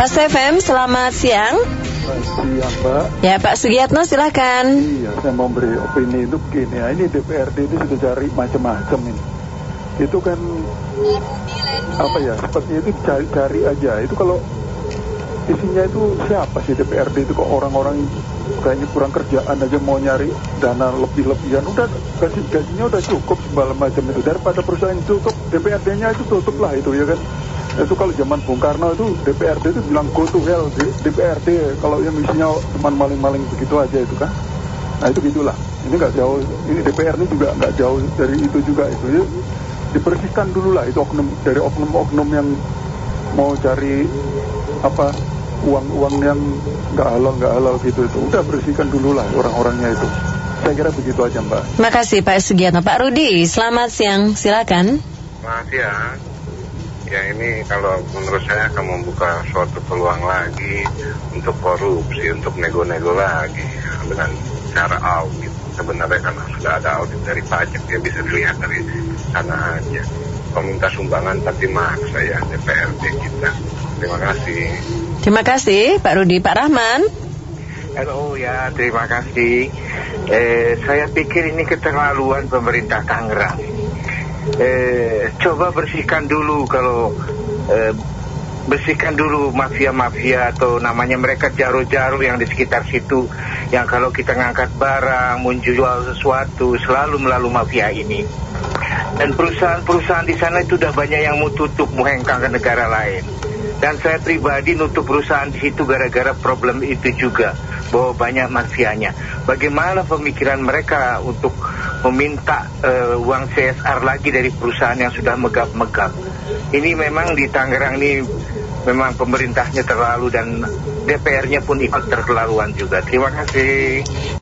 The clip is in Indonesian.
Pas FM, selamat siang. Siang Mbak. Ya Pak Sugiatno silahkan. Iya, saya mau beri opini itu begini ya. Ini DPRD ini sudah cari macam-macam ini. Itu kan apa ya? Sepertinya itu cari, cari aja. Itu kalau isinya itu siapa sih DPRD itu kok orang-orang kayaknya kurang kerjaan aja mau nyari dana lebih-lebihan udah gaji gajinya udah cukup segala macam itu daripada perusahaan cukup DPRD-nya itu tutup lah itu ya kan itu kalau zaman Bung Karno itu DPRD itu bilang go to hell DPRD kalau yang isinya cuma maling-maling begitu aja itu kan. Nah itu gitulah. Ini nggak jauh ini DPR ini juga nggak jauh dari itu juga itu. Ya, dibersihkan dulu lah itu oknum dari oknum-oknum yang mau cari apa uang-uang yang nggak halal nggak halal gitu itu. Udah bersihkan dulu lah orang-orangnya itu. Saya kira begitu aja mbak. Terima kasih Pak Sugiatno Pak Rudi selamat siang. Silakan. Selamat siang ya ini kalau menurut saya akan membuka suatu peluang lagi untuk korupsi untuk nego-nego lagi dengan cara audit. Sebenarnya kan sudah ada audit dari pajak ya bisa dilihat dari sana aja. Peminta sumbangan tapi maksa ya DPRD kita. Terima kasih. Terima kasih Pak Rudi. Pak Rahman? Halo ya, terima kasih. Eh, saya pikir ini keterlaluan pemerintah Tangerang. Eh, coba bersihkan dulu kalau eh, bersihkan dulu mafia-mafia atau namanya mereka jaro-jaro yang di sekitar situ yang kalau kita ngangkat barang, menjual sesuatu selalu melalui mafia ini. Dan perusahaan-perusahaan di sana itu udah banyak yang mau tutup, mau hengkang ke negara lain. Dan saya pribadi nutup perusahaan di situ gara-gara problem itu juga bahwa banyak mafianya. Bagaimana pemikiran mereka untuk meminta uh, uang CSR lagi dari perusahaan yang sudah megap-megap? Ini memang di Tangerang ini memang pemerintahnya terlalu dan DPR-nya pun ikut terlaluan juga. Terima kasih.